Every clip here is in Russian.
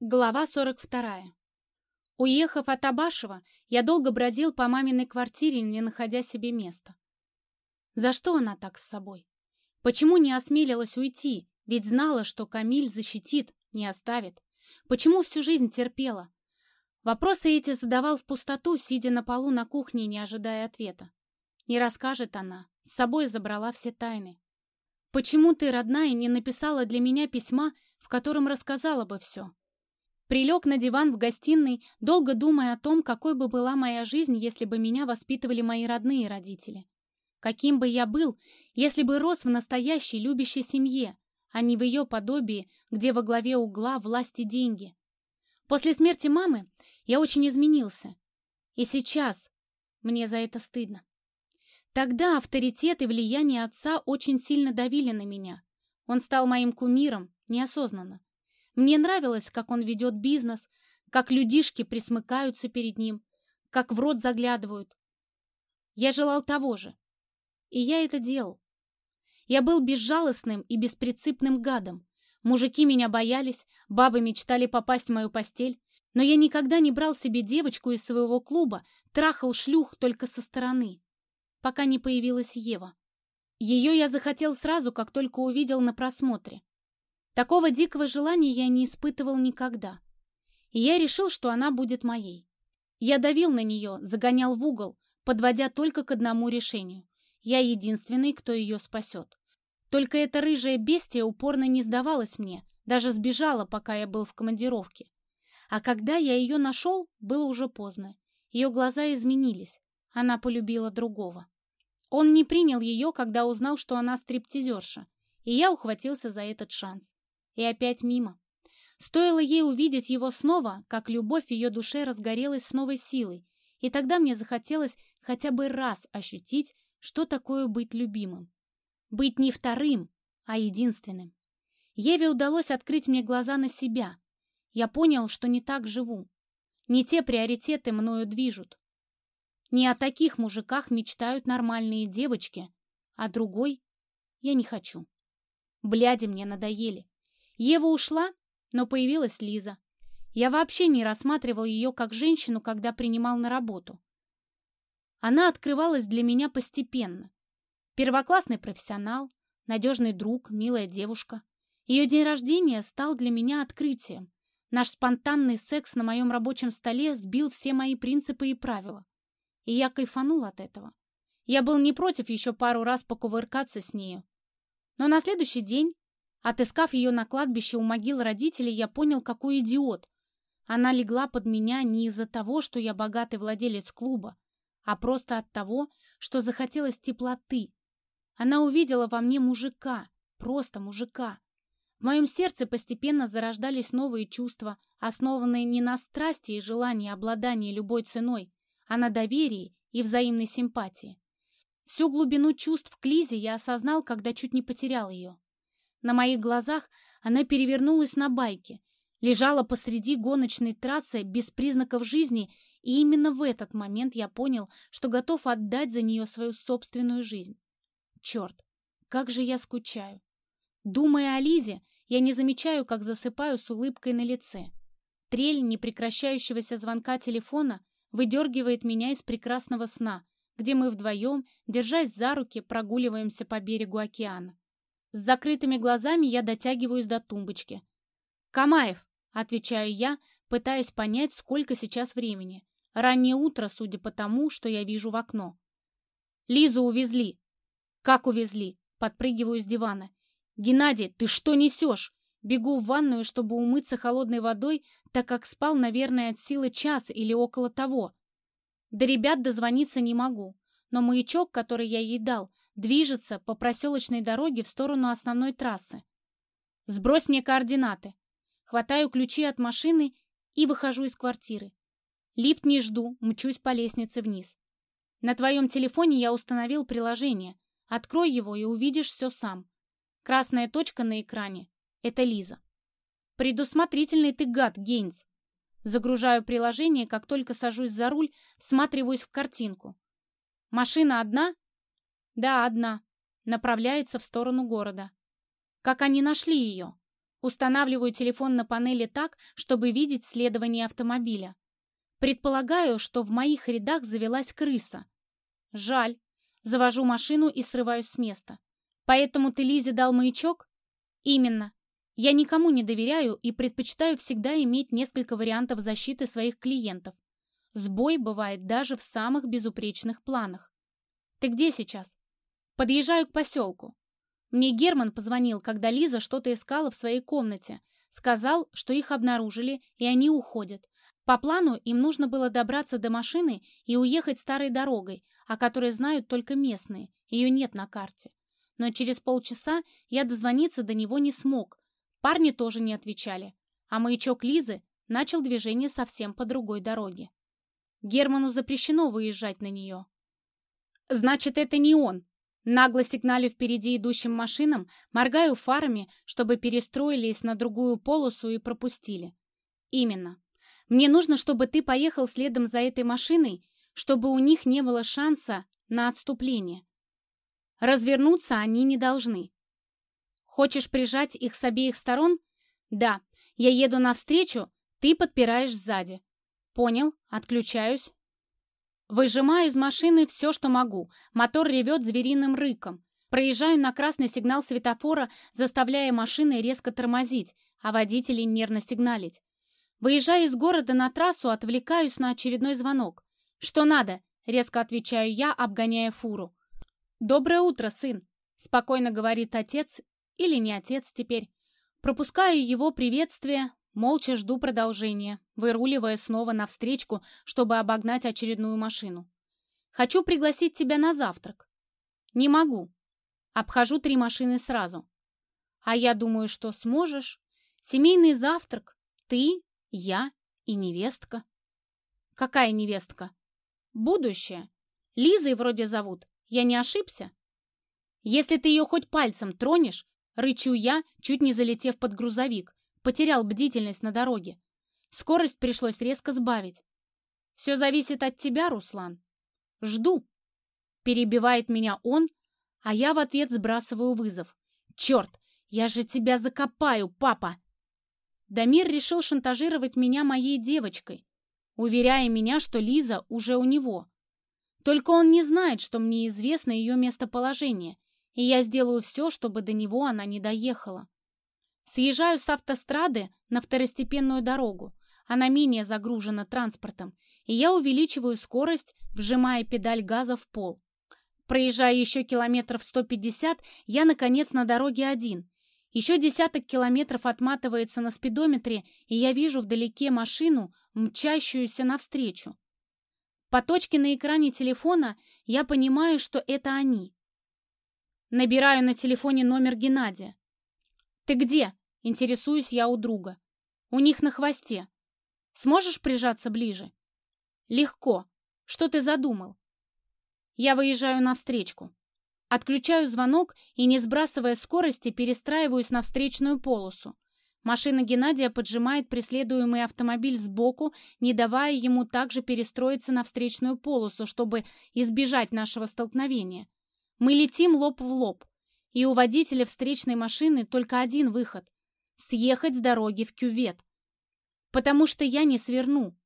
Глава 42. Уехав от Абашева, я долго бродил по маминой квартире, не находя себе места. За что она так с собой? Почему не осмелилась уйти, ведь знала, что Камиль защитит, не оставит? Почему всю жизнь терпела? Вопросы эти задавал в пустоту, сидя на полу на кухне, не ожидая ответа. Не расскажет она, с собой забрала все тайны. Почему ты, родная, не написала для меня письма, в котором рассказала бы все? Прилег на диван в гостиной, долго думая о том, какой бы была моя жизнь, если бы меня воспитывали мои родные родители. Каким бы я был, если бы рос в настоящей любящей семье, а не в ее подобии, где во главе угла власть и деньги. После смерти мамы я очень изменился. И сейчас мне за это стыдно. Тогда авторитет и влияние отца очень сильно давили на меня. Он стал моим кумиром неосознанно. Мне нравилось, как он ведет бизнес, как людишки присмыкаются перед ним, как в рот заглядывают. Я желал того же. И я это делал. Я был безжалостным и беспринципным гадом. Мужики меня боялись, бабы мечтали попасть в мою постель, но я никогда не брал себе девочку из своего клуба, трахал шлюх только со стороны, пока не появилась Ева. Ее я захотел сразу, как только увидел на просмотре. Такого дикого желания я не испытывал никогда. И я решил, что она будет моей. Я давил на нее, загонял в угол, подводя только к одному решению. Я единственный, кто ее спасет. Только эта рыжая бестия упорно не сдавалась мне, даже сбежала, пока я был в командировке. А когда я ее нашел, было уже поздно. Ее глаза изменились. Она полюбила другого. Он не принял ее, когда узнал, что она стриптизерша, и я ухватился за этот шанс. И опять мимо. Стоило ей увидеть его снова, как любовь в ее душе разгорелась с новой силой, и тогда мне захотелось хотя бы раз ощутить, что такое быть любимым. Быть не вторым, а единственным. Еве удалось открыть мне глаза на себя. Я понял, что не так живу. Не те приоритеты мною движут. Не о таких мужиках мечтают нормальные девочки, а другой я не хочу. Бляди мне надоели. Ева ушла, но появилась Лиза. Я вообще не рассматривал ее как женщину, когда принимал на работу. Она открывалась для меня постепенно. Первоклассный профессионал, надежный друг, милая девушка. Ее день рождения стал для меня открытием. Наш спонтанный секс на моем рабочем столе сбил все мои принципы и правила. И я кайфанул от этого. Я был не против еще пару раз покувыркаться с нею. Но на следующий день Отыскав ее на кладбище у могил родителей, я понял, какой идиот. Она легла под меня не из-за того, что я богатый владелец клуба, а просто от того, что захотелось теплоты. Она увидела во мне мужика, просто мужика. В моем сердце постепенно зарождались новые чувства, основанные не на страсти и желании обладания любой ценой, а на доверии и взаимной симпатии. Всю глубину чувств к Лизе я осознал, когда чуть не потерял ее. На моих глазах она перевернулась на байке, лежала посреди гоночной трассы без признаков жизни, и именно в этот момент я понял, что готов отдать за нее свою собственную жизнь. Черт, как же я скучаю. Думая о Лизе, я не замечаю, как засыпаю с улыбкой на лице. Трель непрекращающегося звонка телефона выдергивает меня из прекрасного сна, где мы вдвоем, держась за руки, прогуливаемся по берегу океана. С закрытыми глазами я дотягиваюсь до тумбочки. «Камаев!» — отвечаю я, пытаясь понять, сколько сейчас времени. Раннее утро, судя по тому, что я вижу в окно. «Лизу увезли!» «Как увезли?» — подпрыгиваю с дивана. «Геннадий, ты что несешь?» Бегу в ванную, чтобы умыться холодной водой, так как спал, наверное, от силы час или около того. До ребят дозвониться не могу, но маячок, который я ей дал, движется по проселочной дороге в сторону основной трассы. Сбрось мне координаты. Хватаю ключи от машины и выхожу из квартиры. Лифт не жду, мчусь по лестнице вниз. На твоем телефоне я установил приложение. Открой его и увидишь все сам. Красная точка на экране — это Лиза. Предусмотрительный ты гад, Гейнс. Загружаю приложение, как только сажусь за руль, всматриваюсь в картинку. Машина одна, да, одна. Направляется в сторону города. Как они нашли ее? Устанавливаю телефон на панели так, чтобы видеть следование автомобиля. Предполагаю, что в моих рядах завелась крыса. Жаль. Завожу машину и срываюсь с места. Поэтому ты Лизе дал маячок? Именно. Я никому не доверяю и предпочитаю всегда иметь несколько вариантов защиты своих клиентов. Сбой бывает даже в самых безупречных планах. Ты где сейчас? Подъезжаю к поселку. Мне Герман позвонил, когда Лиза что-то искала в своей комнате. Сказал, что их обнаружили, и они уходят. По плану им нужно было добраться до машины и уехать старой дорогой, о которой знают только местные, ее нет на карте. Но через полчаса я дозвониться до него не смог. Парни тоже не отвечали. А маячок Лизы начал движение совсем по другой дороге. Герману запрещено выезжать на нее. «Значит, это не он!» Нагло сигналю впереди идущим машинам, моргаю фарами, чтобы перестроились на другую полосу и пропустили. «Именно. Мне нужно, чтобы ты поехал следом за этой машиной, чтобы у них не было шанса на отступление. Развернуться они не должны. Хочешь прижать их с обеих сторон? Да, я еду навстречу, ты подпираешь сзади. Понял, отключаюсь. Выжимаю из машины все, что могу. Мотор ревет звериным рыком. Проезжаю на красный сигнал светофора, заставляя машины резко тормозить, а водителей нервно сигналить. Выезжая из города на трассу, отвлекаюсь на очередной звонок. «Что надо?» — резко отвечаю я, обгоняя фуру. «Доброе утро, сын!» — спокойно говорит отец, или не отец теперь. Пропускаю его приветствие, молча жду продолжения, выруливая снова навстречку, чтобы обогнать очередную машину. «Хочу пригласить тебя на завтрак». «Не могу». Обхожу три машины сразу. «А я думаю, что сможешь. Семейный завтрак. Ты, я и невестка. Какая невестка? Будущее. Лизой вроде зовут. Я не ошибся? Если ты ее хоть пальцем тронешь, рычу я, чуть не залетев под грузовик, потерял бдительность на дороге. Скорость пришлось резко сбавить. Все зависит от тебя, Руслан. Жду. Перебивает меня он, а я в ответ сбрасываю вызов. Черт, я же тебя закопаю, папа! Дамир решил шантажировать меня моей девочкой, уверяя меня, что Лиза уже у него. Только он не знает, что мне известно ее местоположение, и я сделаю все, чтобы до него она не доехала. Съезжаю с автострады на второстепенную дорогу. Она менее загружена транспортом, и я увеличиваю скорость, вжимая педаль газа в пол. Проезжая еще километров 150, я, наконец, на дороге один, еще десяток километров отматывается на спидометре, и я вижу вдалеке машину, мчащуюся навстречу. По точке на экране телефона я понимаю, что это они. Набираю на телефоне номер Геннадия. «Ты где?» — интересуюсь я у друга. «У них на хвосте. Сможешь прижаться ближе?» «Легко. Что ты задумал?» Я выезжаю навстречку. Отключаю звонок и, не сбрасывая скорости, перестраиваюсь на встречную полосу. Машина Геннадия поджимает преследуемый автомобиль сбоку, не давая ему также перестроиться на встречную полосу, чтобы избежать нашего столкновения. Мы летим лоб в лоб, и у водителя встречной машины только один выход — съехать с дороги в кювет. Потому что я не сверну,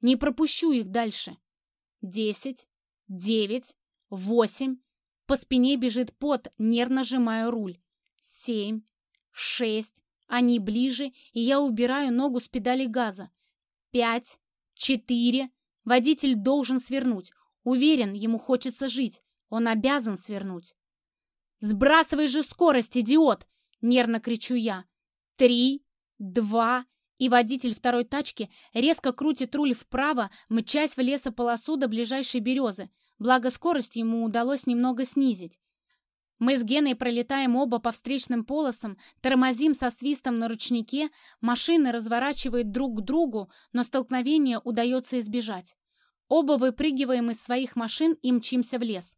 не пропущу их дальше. Десять, девять, восемь, по спине бежит пот, нервно сжимаю руль. Семь, шесть, они ближе, и я убираю ногу с педали газа. Пять, четыре. Водитель должен свернуть. Уверен, ему хочется жить. Он обязан свернуть. «Сбрасывай же скорость, идиот!» — нервно кричу я. «Три, два...» И водитель второй тачки резко крутит руль вправо, мчась в лесополосу до ближайшей березы. Благо скорость ему удалось немного снизить. Мы с Геной пролетаем оба по встречным полосам, тормозим со свистом на ручнике, машины разворачивают друг к другу, но столкновения удается избежать. Оба выпрыгиваем из своих машин и мчимся в лес.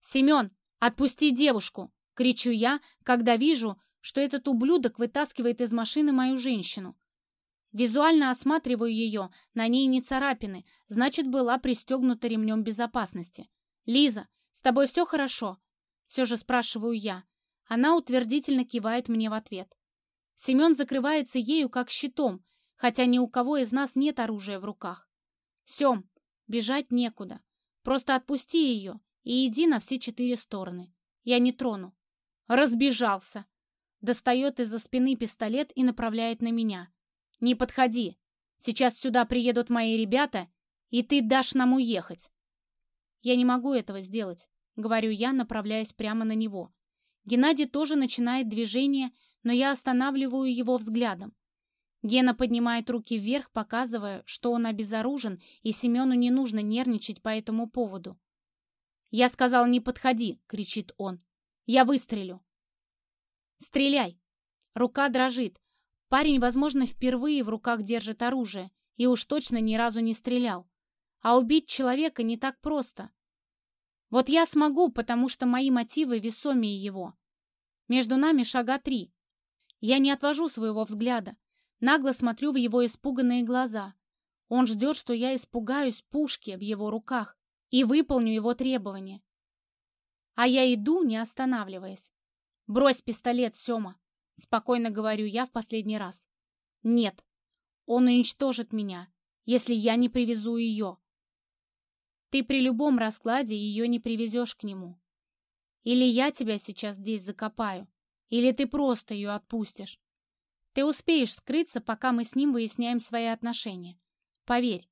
«Семен, отпусти девушку!» — кричу я, когда вижу, что этот ублюдок вытаскивает из машины мою женщину. Визуально осматриваю ее, на ней не царапины, значит, была пристегнута ремнем безопасности. «Лиза, с тобой все хорошо?» Все же спрашиваю я. Она утвердительно кивает мне в ответ. Семен закрывается ею как щитом, хотя ни у кого из нас нет оружия в руках. Сем, бежать некуда. Просто отпусти ее и иди на все четыре стороны. Я не трону. Разбежался. Достает из-за спины пистолет и направляет на меня. Не подходи. Сейчас сюда приедут мои ребята, и ты дашь нам уехать. Я не могу этого сделать, говорю я, направляясь прямо на него. Геннадий тоже начинает движение, но я останавливаю его взглядом. Гена поднимает руки вверх, показывая, что он обезоружен, и Семену не нужно нервничать по этому поводу. «Я сказал, не подходи!» — кричит он. «Я выстрелю!» «Стреляй!» Рука дрожит. Парень, возможно, впервые в руках держит оружие и уж точно ни разу не стрелял. А убить человека не так просто. Вот я смогу, потому что мои мотивы весомее его. Между нами шага три. Я не отвожу своего взгляда. Нагло смотрю в его испуганные глаза. Он ждет, что я испугаюсь пушки в его руках и выполню его требования. А я иду, не останавливаясь. «Брось пистолет, Сёма!» — спокойно говорю я в последний раз. «Нет, он уничтожит меня, если я не привезу ее. Ты при любом раскладе ее не привезешь к нему. Или я тебя сейчас здесь закопаю, или ты просто ее отпустишь. Ты успеешь скрыться, пока мы с ним выясняем свои отношения. Поверь,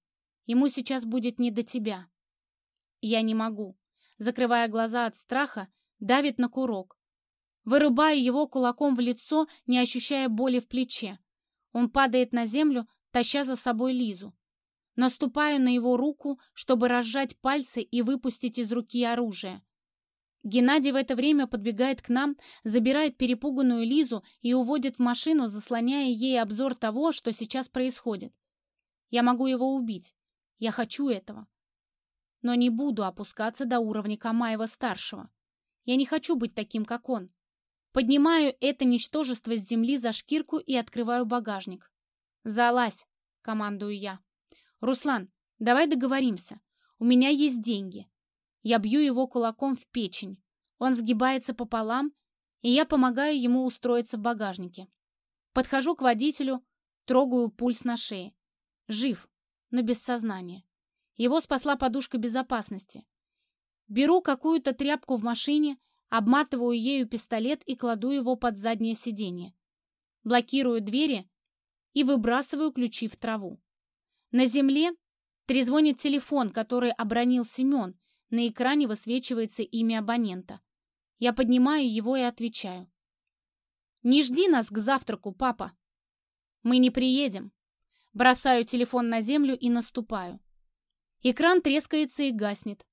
ему сейчас будет не до тебя. Я не могу. Закрывая глаза от страха, давит на курок. Вырубаю его кулаком в лицо, не ощущая боли в плече. Он падает на землю, таща за собой Лизу. Наступаю на его руку, чтобы разжать пальцы и выпустить из руки оружие. Геннадий в это время подбегает к нам, забирает перепуганную Лизу и уводит в машину, заслоняя ей обзор того, что сейчас происходит. Я могу его убить. Я хочу этого. Но не буду опускаться до уровня Камаева-старшего. Я не хочу быть таким, как он. Поднимаю это ничтожество с земли за шкирку и открываю багажник. «Залазь!» — командую я. «Руслан, давай договоримся. У меня есть деньги. Я бью его кулаком в печень. Он сгибается пополам, и я помогаю ему устроиться в багажнике. Подхожу к водителю, трогаю пульс на шее. Жив, но без сознания. Его спасла подушка безопасности. Беру какую-то тряпку в машине, обматываю ею пистолет и кладу его под заднее сиденье. Блокирую двери и выбрасываю ключи в траву. На земле трезвонит телефон, который обронил Семен, на экране высвечивается имя абонента. Я поднимаю его и отвечаю. «Не жди нас к завтраку, папа!» «Мы не приедем!» Бросаю телефон на землю и наступаю. Экран трескается и гаснет.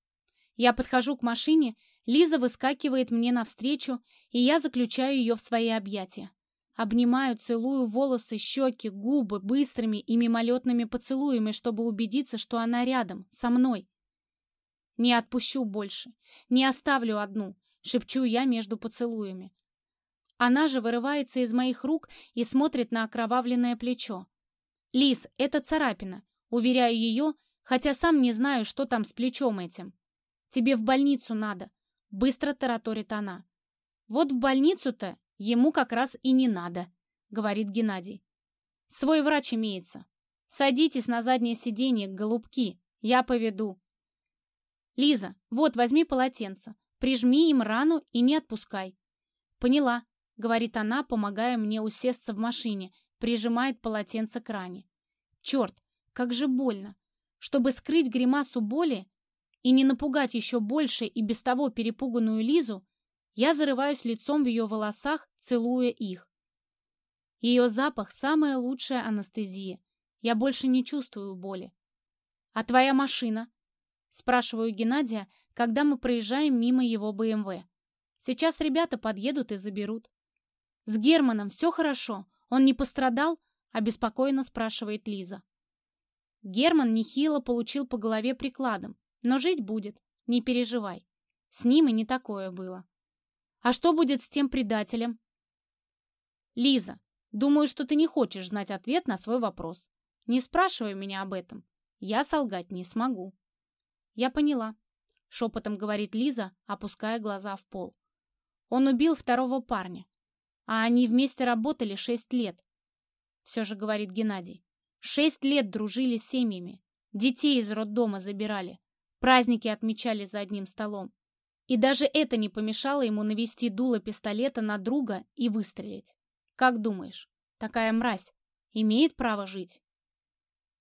Я подхожу к машине, Лиза выскакивает мне навстречу, и я заключаю ее в свои объятия. Обнимаю, целую волосы, щеки, губы быстрыми и мимолетными поцелуями, чтобы убедиться, что она рядом, со мной. Не отпущу больше, не оставлю одну, шепчу я между поцелуями. Она же вырывается из моих рук и смотрит на окровавленное плечо. «Лис, это царапина», уверяю ее, хотя сам не знаю, что там с плечом этим. «Тебе в больницу надо», — быстро тараторит она. «Вот в больницу-то ему как раз и не надо», — говорит Геннадий. «Свой врач имеется. Садитесь на заднее сиденье, голубки, я поведу». «Лиза, вот, возьми полотенце, прижми им рану и не отпускай». «Поняла», — говорит она, помогая мне усесться в машине, прижимает полотенце к ране. «Черт, как же больно!» Чтобы скрыть гримасу боли и не напугать еще больше и без того перепуганную Лизу, я зарываюсь лицом в ее волосах, целуя их. Ее запах – самая лучшая анестезия. Я больше не чувствую боли. «А твоя машина?» Спрашиваю Геннадия, когда мы проезжаем мимо его БМВ. Сейчас ребята подъедут и заберут. «С Германом все хорошо? Он не пострадал?» – обеспокоенно спрашивает Лиза. Герман нехило получил по голове прикладом, но жить будет, не переживай. С ним и не такое было. А что будет с тем предателем? Лиза, думаю, что ты не хочешь знать ответ на свой вопрос. Не спрашивай меня об этом. Я солгать не смогу. «Я поняла», — шепотом говорит Лиза, опуская глаза в пол. «Он убил второго парня. А они вместе работали шесть лет. Все же говорит Геннадий. Шесть лет дружили с семьями. Детей из роддома забирали. Праздники отмечали за одним столом. И даже это не помешало ему навести дуло пистолета на друга и выстрелить. Как думаешь, такая мразь имеет право жить?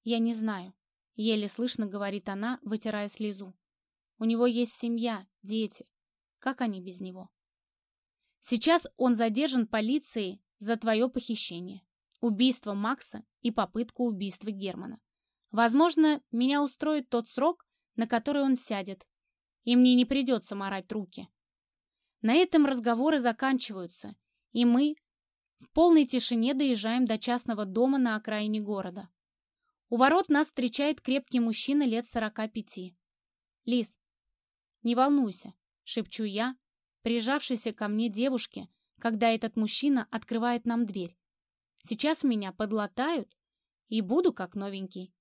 Я не знаю. Еле слышно говорит она, вытирая слезу. У него есть семья, дети. Как они без него? Сейчас он задержан полицией за твое похищение, убийство Макса и попытку убийства Германа. Возможно, меня устроит тот срок, на который он сядет, и мне не придется морать руки. На этом разговоры заканчиваются, и мы в полной тишине доезжаем до частного дома на окраине города. У ворот нас встречает крепкий мужчина лет сорока пяти. «Лис, не волнуйся», — шепчу я, прижавшейся ко мне девушке, когда этот мужчина открывает нам дверь. Сейчас меня подлатают и буду как новенький.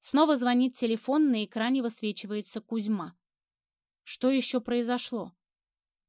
Снова звонит телефон, на экране высвечивается Кузьма. Что еще произошло?